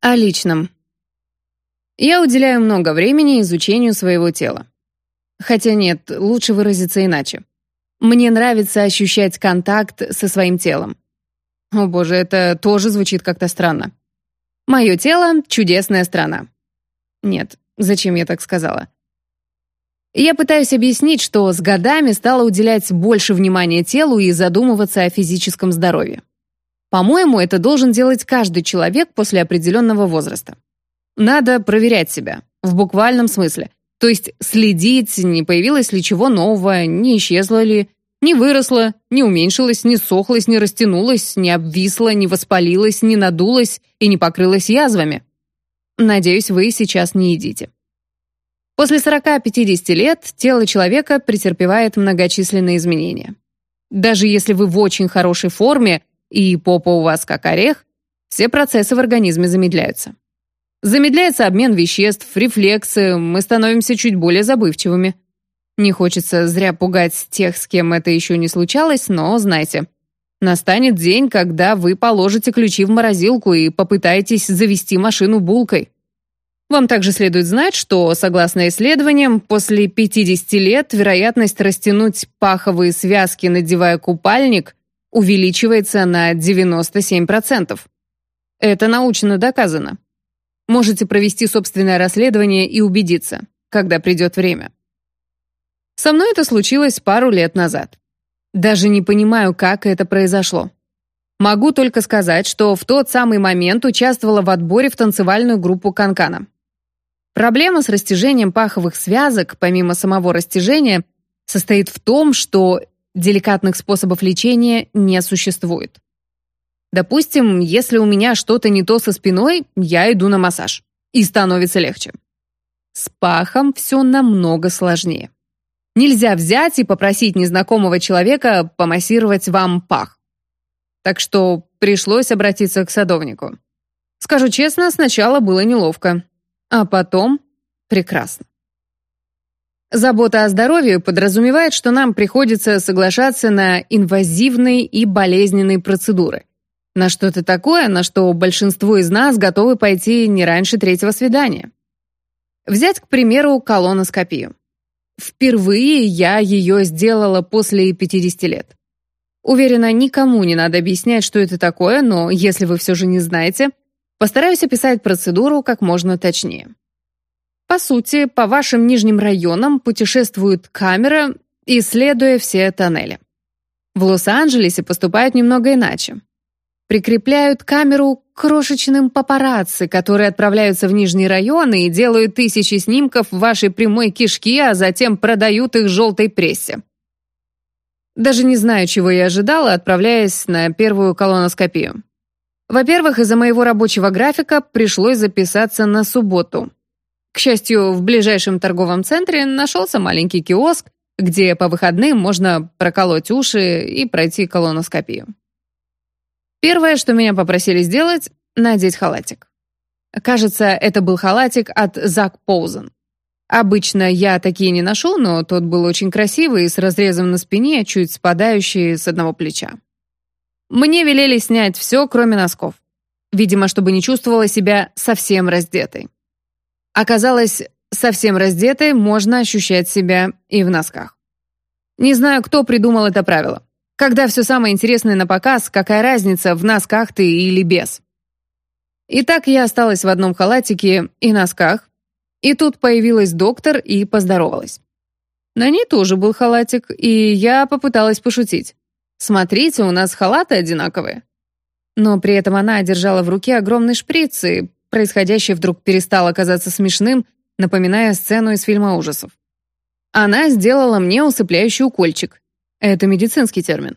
О личном. Я уделяю много времени изучению своего тела. Хотя нет, лучше выразиться иначе. Мне нравится ощущать контакт со своим телом. О боже, это тоже звучит как-то странно. Мое тело — чудесная страна. Нет, зачем я так сказала? Я пытаюсь объяснить, что с годами стала уделять больше внимания телу и задумываться о физическом здоровье. По-моему, это должен делать каждый человек после определенного возраста. Надо проверять себя, в буквальном смысле. То есть следить, не появилось ли чего нового, не исчезло ли, не выросло, не уменьшилось, не сохлось, не растянулось, не обвисло, не воспалилось, не надулось и не покрылось язвами. Надеюсь, вы сейчас не едите. После 40-50 лет тело человека претерпевает многочисленные изменения. Даже если вы в очень хорошей форме и попа у вас как орех, все процессы в организме замедляются. Замедляется обмен веществ, рефлексы, мы становимся чуть более забывчивыми. Не хочется зря пугать тех, с кем это еще не случалось, но знайте, настанет день, когда вы положите ключи в морозилку и попытаетесь завести машину булкой. Вам также следует знать, что, согласно исследованиям, после 50 лет вероятность растянуть паховые связки, надевая купальник, увеличивается на 97%. Это научно доказано. Можете провести собственное расследование и убедиться, когда придет время. Со мной это случилось пару лет назад. Даже не понимаю, как это произошло. Могу только сказать, что в тот самый момент участвовала в отборе в танцевальную группу Канкана. Проблема с растяжением паховых связок, помимо самого растяжения, состоит в том, что деликатных способов лечения не существует. Допустим, если у меня что-то не то со спиной, я иду на массаж. И становится легче. С пахом все намного сложнее. Нельзя взять и попросить незнакомого человека помассировать вам пах. Так что пришлось обратиться к садовнику. Скажу честно, сначала было неловко. А потом прекрасно. Забота о здоровье подразумевает, что нам приходится соглашаться на инвазивные и болезненные процедуры. На что-то такое, на что большинство из нас готовы пойти не раньше третьего свидания. Взять, к примеру, колоноскопию. Впервые я ее сделала после 50 лет. Уверена, никому не надо объяснять, что это такое, но если вы все же не знаете, Постараюсь описать процедуру как можно точнее. По сути, по вашим нижним районам путешествует камера, исследуя все тоннели. В Лос-Анджелесе поступают немного иначе. Прикрепляют камеру к крошечным папарацци, которые отправляются в нижние районы и делают тысячи снимков вашей прямой кишки, а затем продают их желтой прессе. Даже не знаю, чего я ожидала, отправляясь на первую колоноскопию. Во-первых, из-за моего рабочего графика пришлось записаться на субботу. К счастью, в ближайшем торговом центре нашелся маленький киоск, где по выходным можно проколоть уши и пройти колоноскопию. Первое, что меня попросили сделать — надеть халатик. Кажется, это был халатик от Зак Поузен. Обычно я такие не ношу, но тот был очень красивый с разрезом на спине, чуть спадающий с одного плеча. Мне велели снять все, кроме носков. Видимо, чтобы не чувствовала себя совсем раздетой. Оказалось, совсем раздетой можно ощущать себя и в носках. Не знаю, кто придумал это правило. Когда все самое интересное на показ, какая разница, в носках ты или без. Итак, я осталась в одном халатике и носках, и тут появилась доктор и поздоровалась. На ней тоже был халатик, и я попыталась пошутить. Смотрите, у нас халаты одинаковые. Но при этом она держала в руке огромный шприц, и происходящее вдруг перестало казаться смешным, напоминая сцену из фильма ужасов. Она сделала мне усыпляющий укольчик. Это медицинский термин.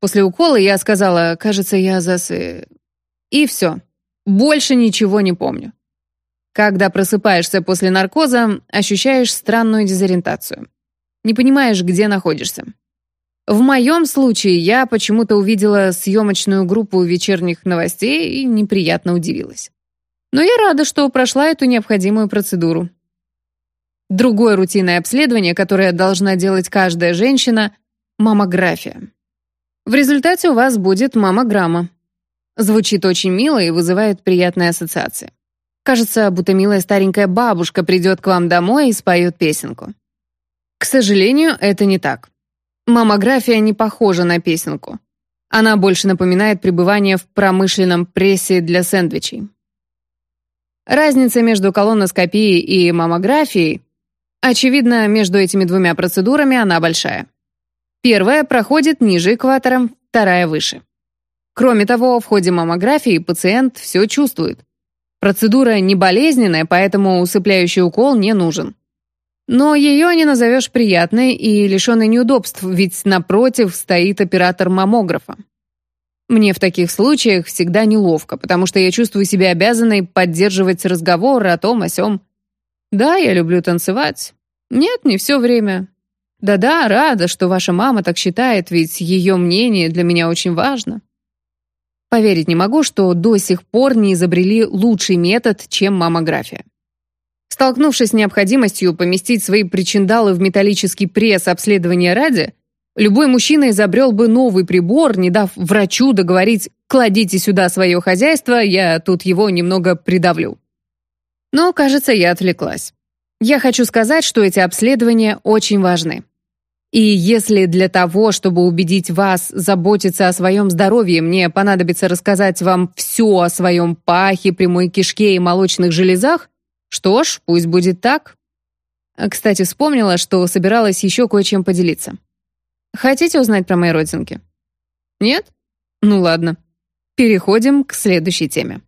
После укола я сказала, кажется, я засы... И все. Больше ничего не помню. Когда просыпаешься после наркоза, ощущаешь странную дезориентацию. Не понимаешь, где находишься. В моем случае я почему-то увидела съемочную группу вечерних новостей и неприятно удивилась. Но я рада, что прошла эту необходимую процедуру. Другое рутинное обследование, которое должна делать каждая женщина – маммография. В результате у вас будет маммограмма. Звучит очень мило и вызывает приятные ассоциации. Кажется, будто милая старенькая бабушка придет к вам домой и споет песенку. К сожалению, это не так. Маммография не похожа на песенку. Она больше напоминает пребывание в промышленном прессе для сэндвичей. Разница между колоноскопией и маммографией, очевидно, между этими двумя процедурами она большая. Первая проходит ниже экватора, вторая выше. Кроме того, в ходе маммографии пациент все чувствует. Процедура не болезненная, поэтому усыпляющий укол не нужен. Но ее не назовешь приятной и лишенной неудобств, ведь напротив стоит оператор маммографа. Мне в таких случаях всегда неловко, потому что я чувствую себя обязанной поддерживать разговор о том, о сём. Да, я люблю танцевать. Нет, не все время. Да-да, рада, что ваша мама так считает, ведь ее мнение для меня очень важно. Поверить не могу, что до сих пор не изобрели лучший метод, чем маммография. Столкнувшись с необходимостью поместить свои причиндалы в металлический пресс обследования ради, любой мужчина изобрел бы новый прибор, не дав врачу договорить «кладите сюда свое хозяйство, я тут его немного придавлю». Но, кажется, я отвлеклась. Я хочу сказать, что эти обследования очень важны. И если для того, чтобы убедить вас заботиться о своем здоровье, мне понадобится рассказать вам все о своем пахе, прямой кишке и молочных железах, что ж, пусть будет так. Кстати, вспомнила, что собиралась еще кое-чем поделиться. Хотите узнать про мои родинки? Нет? Ну ладно. Переходим к следующей теме.